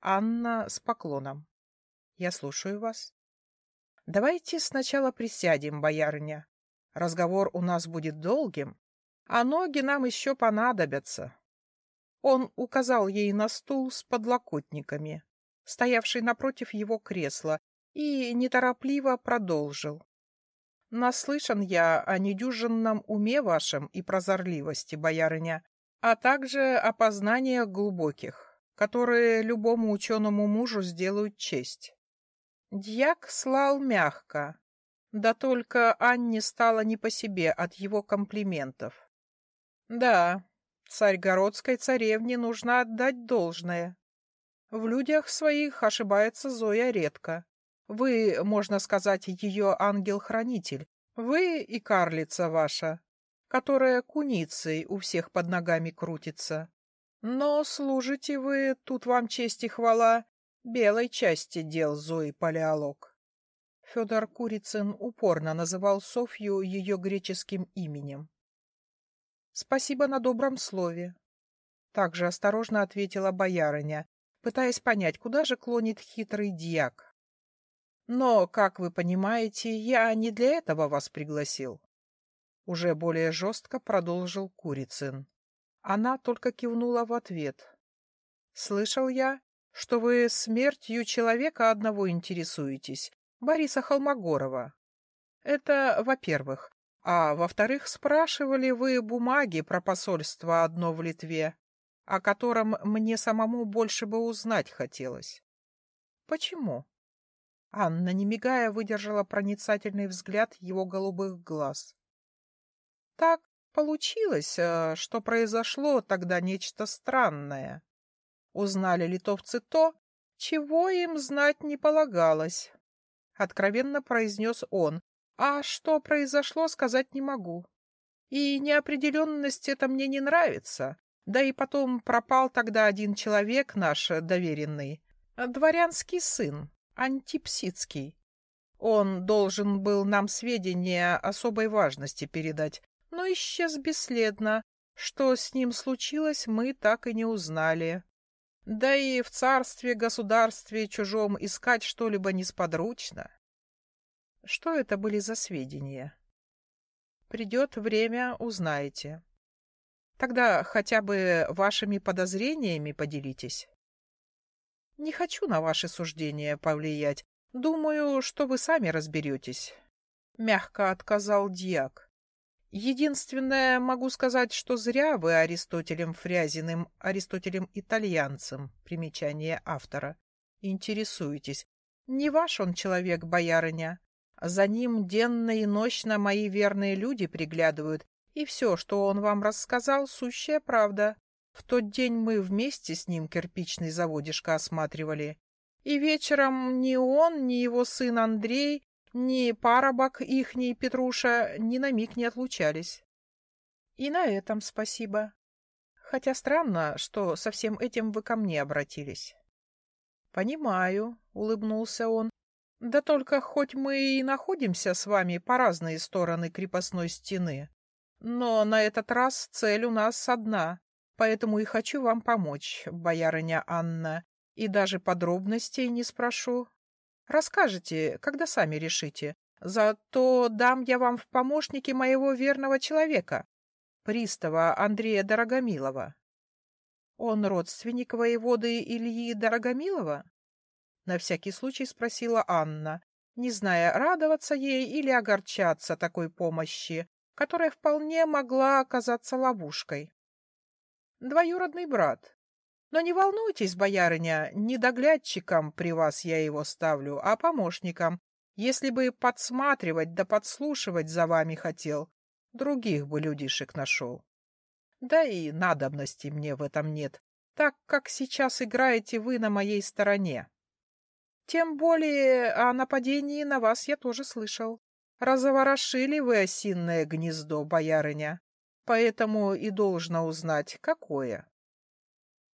Анна с поклоном. Я слушаю вас. Давайте сначала присядем, боярыня. Разговор у нас будет долгим, а ноги нам еще понадобятся. Он указал ей на стул с подлокотниками, стоявший напротив его кресла, и неторопливо продолжил. Наслышан я о недюжинном уме вашем и прозорливости, боярыня, а также о познаниях глубоких, которые любому ученому мужу сделают честь. Дьяк слал мягко, да только Анне стало не по себе от его комплиментов. Да, царьгородской царевне нужно отдать должное. В людях своих ошибается Зоя редко. Вы, можно сказать, ее ангел-хранитель. Вы и карлица ваша, которая куницей у всех под ногами крутится. Но служите вы, тут вам честь и хвала, белой части дел Зои Палеолог. Федор Курицын упорно называл Софью ее греческим именем. «Спасибо на добром слове», — также осторожно ответила боярыня, пытаясь понять, куда же клонит хитрый дьяк. Но, как вы понимаете, я не для этого вас пригласил. Уже более жестко продолжил Курицын. Она только кивнула в ответ. Слышал я, что вы смертью человека одного интересуетесь, Бориса Холмогорова. Это, во-первых. А во-вторых, спрашивали вы бумаги про посольство одно в Литве, о котором мне самому больше бы узнать хотелось. Почему? Анна, не мигая, выдержала проницательный взгляд его голубых глаз. Так получилось, э, что произошло тогда нечто странное. Узнали литовцы то, чего им знать не полагалось. Откровенно произнес он. А что произошло, сказать не могу. И неопределенность это мне не нравится. Да и потом пропал тогда один человек наш доверенный, дворянский сын. Антипсидский. Он должен был нам сведения особой важности передать, но исчез бесследно. Что с ним случилось, мы так и не узнали. Да и в царстве, государстве чужом искать что-либо несподручно. Что это были за сведения? Придет время, узнаете. Тогда хотя бы вашими подозрениями поделитесь. Не хочу на ваши суждения повлиять. Думаю, что вы сами разберетесь. Мягко отказал дьяк. Единственное, могу сказать, что зря вы Аристотелем Фрязиным, Аристотелем Итальянцем, примечание автора, интересуетесь. Не ваш он человек, боярыня. За ним денно и ночно мои верные люди приглядывают, и все, что он вам рассказал, сущая правда. В тот день мы вместе с ним кирпичный заводишко осматривали. И вечером ни он, ни его сын Андрей, ни парабок ихний Петруша ни на миг не отлучались. И на этом спасибо. Хотя странно, что со всем этим вы ко мне обратились. — Понимаю, — улыбнулся он. — Да только хоть мы и находимся с вами по разные стороны крепостной стены, но на этот раз цель у нас одна Поэтому и хочу вам помочь, боярыня Анна, и даже подробностей не спрошу. Расскажете, когда сами решите. Зато дам я вам в помощники моего верного человека, пристава Андрея Дорогомилова. Он родственник воеводы Ильи Дорогомилова? На всякий случай спросила Анна, не зная, радоваться ей или огорчаться такой помощи, которая вполне могла оказаться ловушкой двоюродный брат. Но не волнуйтесь, боярыня, не доглядчиком при вас я его ставлю, а помощником. Если бы подсматривать да подслушивать за вами хотел, других бы людишек нашел. Да и надобности мне в этом нет, так как сейчас играете вы на моей стороне. Тем более о нападении на вас я тоже слышал. Разоворошили вы осинное гнездо, боярыня поэтому и должна узнать, какое.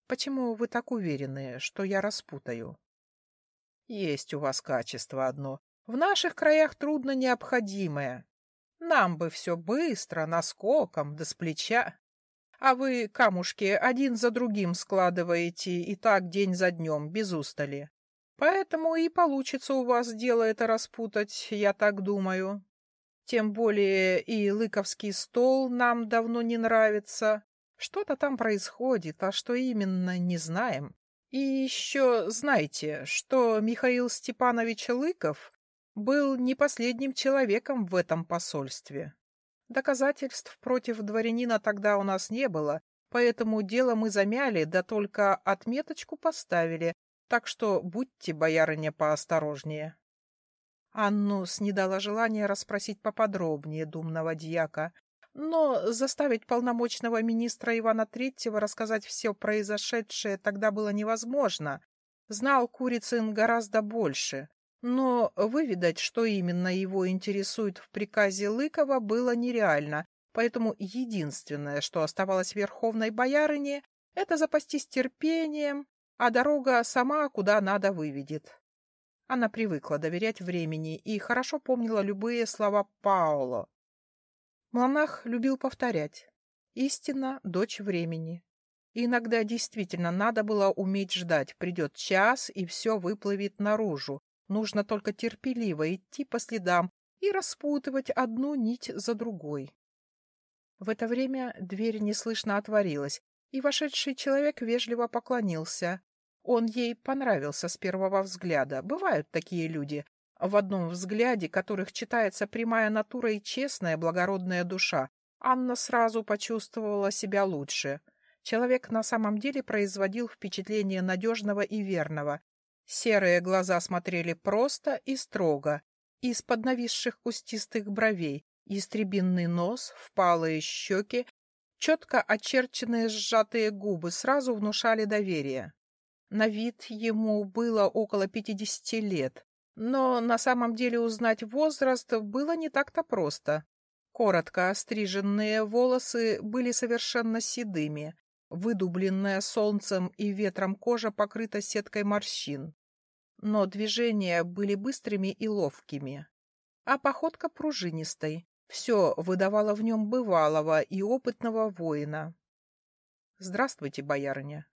Почему вы так уверены, что я распутаю? Есть у вас качество одно, в наших краях трудно необходимое. Нам бы все быстро, наскоком, да с плеча. а вы камушки один за другим складываете и так день за днем, без устали. Поэтому и получится у вас дело это распутать, я так думаю. Тем более и лыковский стол нам давно не нравится. Что-то там происходит, а что именно, не знаем. И еще знаете, что Михаил Степанович Лыков был не последним человеком в этом посольстве. Доказательств против дворянина тогда у нас не было, поэтому дело мы замяли, да только отметочку поставили, так что будьте, боярыня, поосторожнее. Анну снедало желание расспросить поподробнее думного дьяка, но заставить полномочного министра Ивана Третьего рассказать все произошедшее тогда было невозможно. Знал Курицын гораздо больше, но выведать, что именно его интересует в приказе Лыкова, было нереально, поэтому единственное, что оставалось верховной боярине, это запастись терпением, а дорога сама куда надо выведет. Она привыкла доверять времени и хорошо помнила любые слова Паоло. Монах любил повторять «Истина — дочь времени». И иногда действительно надо было уметь ждать. Придет час, и все выплывет наружу. Нужно только терпеливо идти по следам и распутывать одну нить за другой. В это время дверь неслышно отворилась, и вошедший человек вежливо поклонился. Он ей понравился с первого взгляда. Бывают такие люди, в одном взгляде которых читается прямая натура и честная благородная душа. Анна сразу почувствовала себя лучше. Человек на самом деле производил впечатление надежного и верного. Серые глаза смотрели просто и строго, из-под нависших кустистых бровей, истребинный нос, впалые щеки, четко очерченные сжатые губы сразу внушали доверие. На вид ему было около пятидесяти лет, но на самом деле узнать возраст было не так-то просто. Коротко остриженные волосы были совершенно седыми, выдубленная солнцем и ветром кожа покрыта сеткой морщин. Но движения были быстрыми и ловкими, а походка пружинистой. Все выдавало в нем бывалого и опытного воина. — Здравствуйте, боярыня.